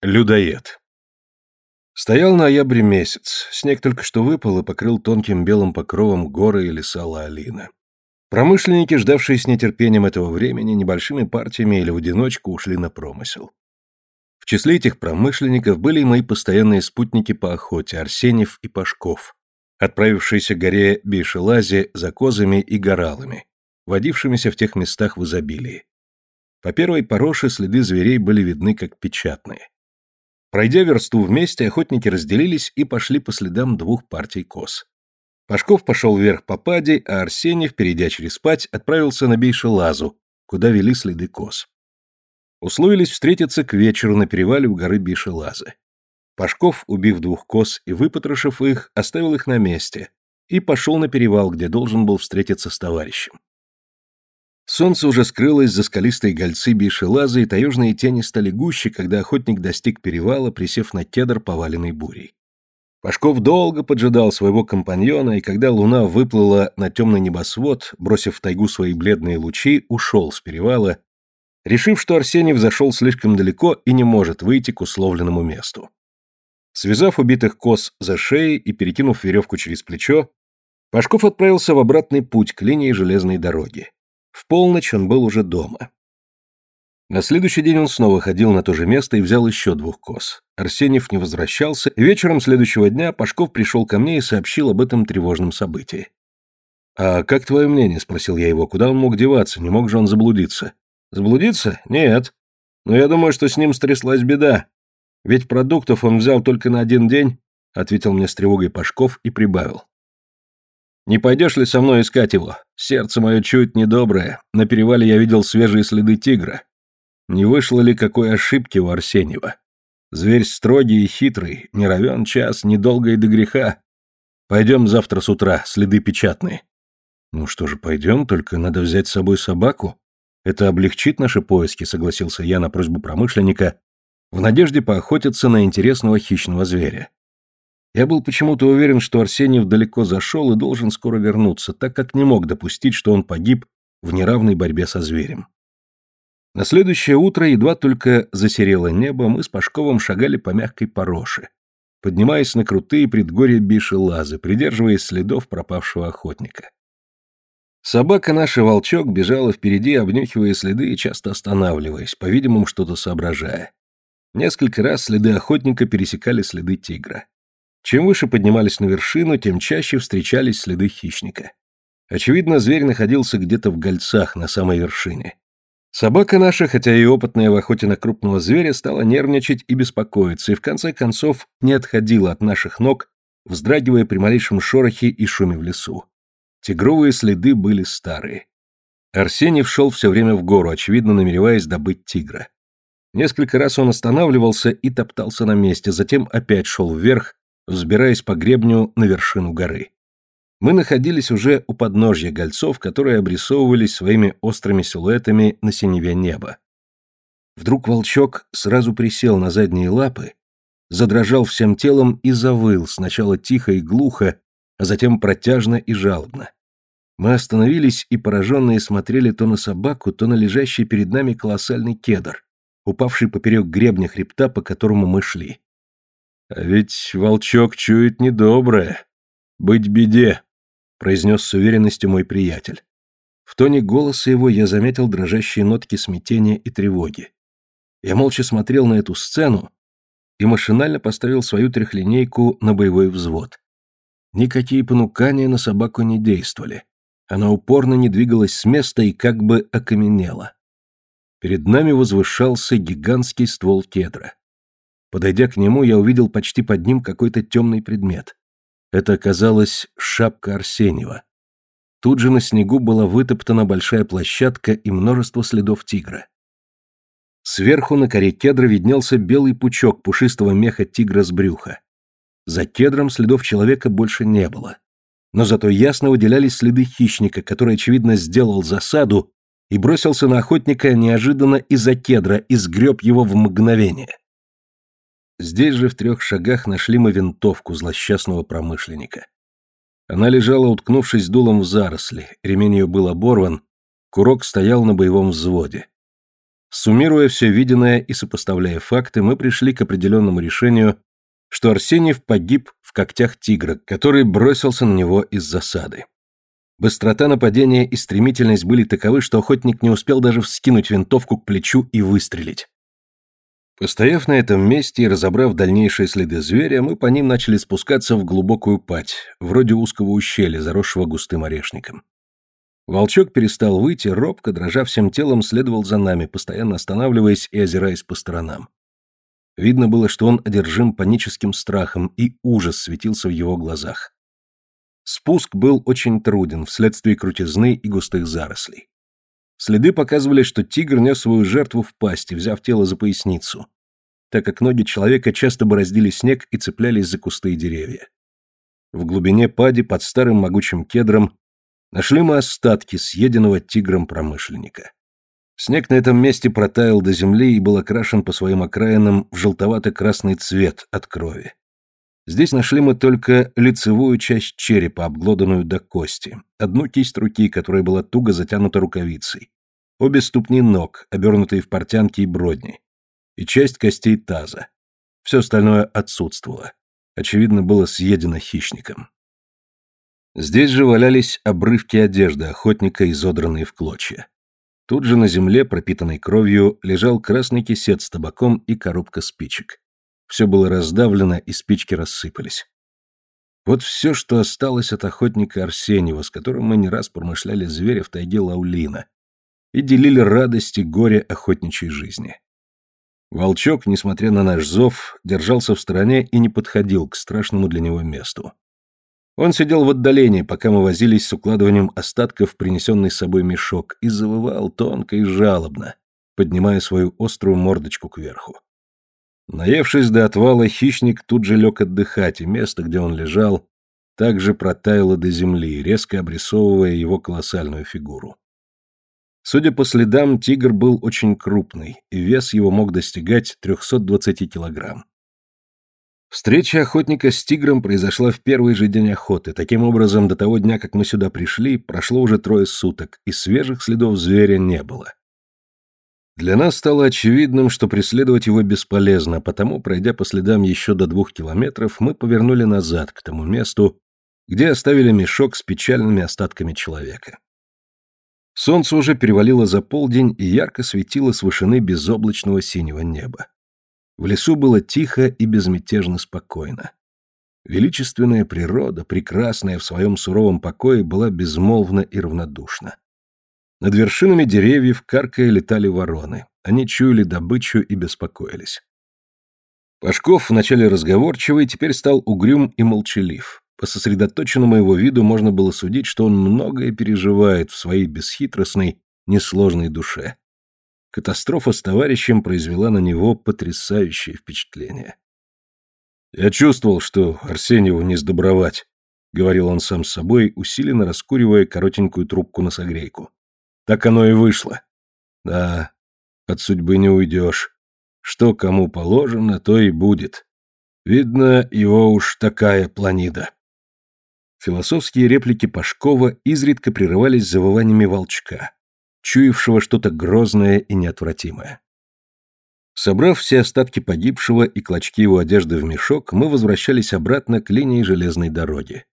Людоед. Стоял ноябрь месяц, снег только что выпал и покрыл тонким белым покровом горы и леса Лаолина. Промышленники, ждавшие с нетерпением этого времени, небольшими партиями или в одиночку ушли на промысел. В числе этих промышленников были и мои постоянные спутники по охоте, Арсеньев и Пашков, отправившиеся к горе Бейшелазе за козами и горалами, водившимися в тех местах в изобилии. По первой пороше следы зверей были видны как печатные. Пройдя версту вместе, охотники разделились и пошли по следам двух партий коз. Пашков пошел вверх по паде, а Арсеньев, перейдя через пать, отправился на Бейшелазу, куда вели следы коз. Условились встретиться к вечеру на перевале у горы Бейшелазы. Пашков, убив двух коз и выпотрошив их, оставил их на месте и пошел на перевал, где должен был встретиться с товарищем. Солнце уже скрылось за скалистой гольцы Бишелаза, и таежные тени стали гуще, когда охотник достиг перевала, присев на кедр, поваленный бурей. Пашков долго поджидал своего компаньона, и когда луна выплыла на темный небосвод, бросив в тайгу свои бледные лучи, ушел с перевала, решив, что Арсений зашел слишком далеко и не может выйти к условленному месту. Связав убитых коз за шеей и перекинув веревку через плечо, Пашков отправился в обратный путь к линии железной дороги. В полночь он был уже дома. На следующий день он снова ходил на то же место и взял еще двух коз. Арсеньев не возвращался, и вечером следующего дня Пашков пришел ко мне и сообщил об этом тревожном событии. «А как твое мнение?» – спросил я его. «Куда он мог деваться? Не мог же он заблудиться?» «Заблудиться? Нет. Но я думаю, что с ним стряслась беда. Ведь продуктов он взял только на один день», – ответил мне с тревогой Пашков и прибавил. Не пойдешь ли со мной искать его? Сердце мое чует недоброе. На перевале я видел свежие следы тигра. Не вышло ли какой ошибки у Арсеньева? Зверь строгий и хитрый, не равен час, недолго и до греха. Пойдем завтра с утра, следы печатные. Ну что же, пойдем, только надо взять с собой собаку. Это облегчит наши поиски, согласился я на просьбу промышленника, в надежде поохотиться на интересного хищного зверя. Я был почему-то уверен, что Арсеньев далеко зашел и должен скоро вернуться, так как не мог допустить, что он погиб в неравной борьбе со зверем. На следующее утро, едва только засерело небо, мы с Пашковым шагали по мягкой пороше, поднимаясь на крутые предгорья Бишелазы, придерживаясь следов пропавшего охотника. Собака наша Волчок бежала впереди, обнюхивая следы и часто останавливаясь, по-видимому, что-то соображая. Несколько раз следы охотника пересекали следы тигра. Чем выше поднимались на вершину, тем чаще встречались следы хищника. Очевидно, зверь находился где-то в гольцах на самой вершине. Собака наша, хотя и опытная в охоте на крупного зверя, стала нервничать и беспокоиться, и в конце концов не отходила от наших ног, вздрагивая при малейшем шорохе и шуме в лесу. Тигровые следы были старые. Арсений шел все время в гору, очевидно намереваясь добыть тигра. Несколько раз он останавливался и топтался на месте, затем опять шел вверх, взбираясь по гребню на вершину горы. Мы находились уже у подножья гольцов, которые обрисовывались своими острыми силуэтами на синеве неба. Вдруг волчок сразу присел на задние лапы, задрожал всем телом и завыл, сначала тихо и глухо, а затем протяжно и жалобно. Мы остановились и пораженные смотрели то на собаку, то на лежащий перед нами колоссальный кедр, упавший поперек гребня хребта, по которому мы шли. «А ведь волчок чует недоброе. Быть беде», — произнес с уверенностью мой приятель. В тоне голоса его я заметил дрожащие нотки смятения и тревоги. Я молча смотрел на эту сцену и машинально поставил свою трехлинейку на боевой взвод. Никакие понукания на собаку не действовали. Она упорно не двигалась с места и как бы окаменела. Перед нами возвышался гигантский ствол кедра. Подойдя к нему, я увидел почти под ним какой-то темный предмет. Это оказалась шапка Арсеньева. Тут же на снегу была вытоптана большая площадка и множество следов тигра. Сверху на коре кедра виднелся белый пучок пушистого меха тигра с брюха. За кедром следов человека больше не было. Но зато ясно выделялись следы хищника, который, очевидно, сделал засаду и бросился на охотника неожиданно из-за кедра и сгреб его в мгновение. Здесь же в трех шагах нашли мы винтовку злосчастного промышленника. Она лежала, уткнувшись дулом в заросли, ремень ее был оборван, курок стоял на боевом взводе. Суммируя все виденное и сопоставляя факты, мы пришли к определенному решению, что Арсеньев погиб в когтях тигра, который бросился на него из засады. Быстрота нападения и стремительность были таковы, что охотник не успел даже вскинуть винтовку к плечу и выстрелить. Постояв на этом месте и разобрав дальнейшие следы зверя, мы по ним начали спускаться в глубокую пать, вроде узкого ущелья, заросшего густым орешником. Волчок перестал выйти, робко, дрожа всем телом, следовал за нами, постоянно останавливаясь и озираясь по сторонам. Видно было, что он одержим паническим страхом, и ужас светился в его глазах. Спуск был очень труден вследствие крутизны и густых зарослей. Следы показывали, что тигр нес свою жертву в пасти, взяв тело за поясницу, так как ноги человека часто бороздили снег и цеплялись за кусты и деревья. В глубине пади под старым могучим кедром нашли мы остатки съеденного тигром промышленника. Снег на этом месте протаял до земли и был окрашен по своим окраинам в желтовато-красный цвет от крови. Здесь нашли мы только лицевую часть черепа, обглоданную до кости, одну кисть руки, которая была туго затянута рукавицей, обе ступни ног, обернутые в портянки и бродни, и часть костей таза. Все остальное отсутствовало. Очевидно, было съедено хищником. Здесь же валялись обрывки одежды охотника, изодранные в клочья. Тут же на земле, пропитанной кровью, лежал красный кисет с табаком и коробка спичек. Все было раздавлено, и спички рассыпались. Вот все, что осталось от охотника Арсеньева, с которым мы не раз промышляли зверя в тайге Лаулина, и делили радости горе охотничьей жизни. Волчок, несмотря на наш зов, держался в стороне и не подходил к страшному для него месту. Он сидел в отдалении, пока мы возились с укладыванием остатков принесенный с собой мешок, и завывал тонко и жалобно, поднимая свою острую мордочку кверху. Наевшись до отвала, хищник тут же лег отдыхать, и место, где он лежал, также протаяло до земли, резко обрисовывая его колоссальную фигуру. Судя по следам, тигр был очень крупный, и вес его мог достигать 320 килограмм. Встреча охотника с тигром произошла в первый же день охоты. Таким образом, до того дня, как мы сюда пришли, прошло уже трое суток, и свежих следов зверя не было. Для нас стало очевидным, что преследовать его бесполезно, потому, пройдя по следам еще до двух километров, мы повернули назад, к тому месту, где оставили мешок с печальными остатками человека. Солнце уже перевалило за полдень и ярко светило с вышины безоблачного синего неба. В лесу было тихо и безмятежно спокойно. Величественная природа, прекрасная в своем суровом покое, была безмолвна и равнодушна. Над вершинами деревьев каркая летали вороны. Они чуяли добычу и беспокоились. Пашков, вначале разговорчивый, теперь стал угрюм и молчалив. По сосредоточенному его виду можно было судить, что он многое переживает в своей бесхитростной, несложной душе. Катастрофа с товарищем произвела на него потрясающее впечатление. «Я чувствовал, что Арсеньеву не сдобровать», — говорил он сам с собой, усиленно раскуривая коротенькую трубку на согрейку. Так оно и вышло. Да, от судьбы не уйдешь. Что кому положено, то и будет. Видно, его уж такая планида. Философские реплики Пашкова изредка прерывались завываниями волчка, чуявшего что-то грозное и неотвратимое. Собрав все остатки погибшего и клочки его одежды в мешок, мы возвращались обратно к линии железной дороги.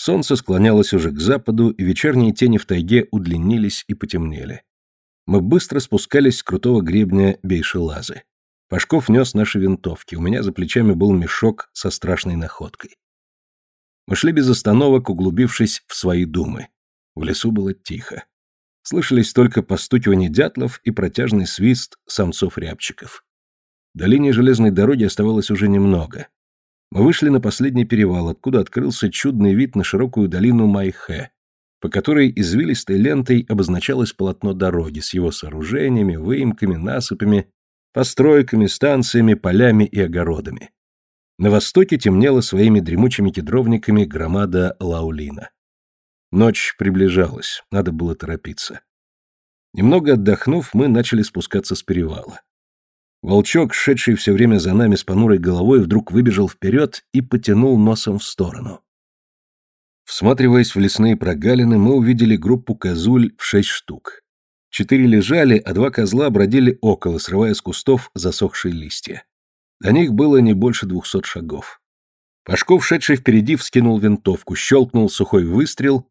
Солнце склонялось уже к западу, и вечерние тени в тайге удлинились и потемнели. Мы быстро спускались с крутого гребня Бейшелазы. Пашков нес наши винтовки, у меня за плечами был мешок со страшной находкой. Мы шли без остановок, углубившись в свои думы. В лесу было тихо. Слышались только постукивание дятлов и протяжный свист самцов-рябчиков. До линии железной дороги оставалось уже немного. Мы вышли на последний перевал, откуда открылся чудный вид на широкую долину Майхэ, по которой извилистой лентой обозначалось полотно дороги с его сооружениями, выемками, насыпами, постройками, станциями, полями и огородами. На востоке темнела своими дремучими кедровниками громада Лаулина. Ночь приближалась, надо было торопиться. Немного отдохнув, мы начали спускаться с перевала. Волчок, шедший все время за нами с понурой головой, вдруг выбежал вперед и потянул носом в сторону. Всматриваясь в лесные прогалины, мы увидели группу козуль в шесть штук. Четыре лежали, а два козла бродили около, срывая с кустов засохшие листья. До них было не больше двухсот шагов. Пашков, шедший впереди, вскинул винтовку, щелкнул сухой выстрел,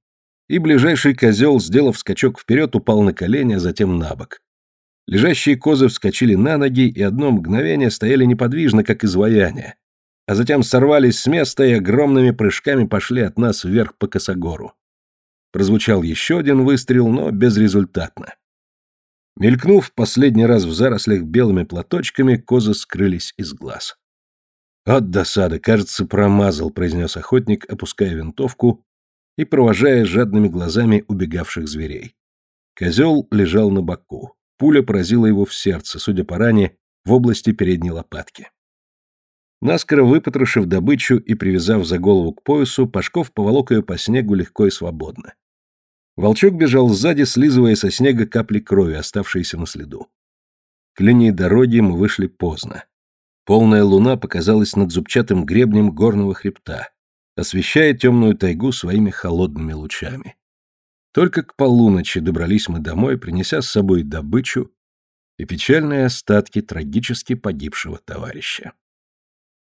и ближайший козел, сделав скачок вперед, упал на колени, а затем на бок. Лежащие козы вскочили на ноги и одно мгновение стояли неподвижно, как изваяние, а затем сорвались с места и огромными прыжками пошли от нас вверх по косогору. Прозвучал еще один выстрел, но безрезультатно. Мелькнув последний раз в зарослях белыми платочками, козы скрылись из глаз. «От досады, кажется, промазал», — произнес охотник, опуская винтовку и провожая жадными глазами убегавших зверей. Козел лежал на боку. Пуля поразила его в сердце, судя по ране, в области передней лопатки. Наскоро выпотрошив добычу и привязав за голову к поясу, Пашков поволок ее по снегу легко и свободно. Волчок бежал сзади, слизывая со снега капли крови, оставшиеся на следу. К линии дороги мы вышли поздно. Полная луна показалась над зубчатым гребнем горного хребта, освещая темную тайгу своими холодными лучами. Только к полуночи добрались мы домой, принеся с собой добычу и печальные остатки трагически погибшего товарища.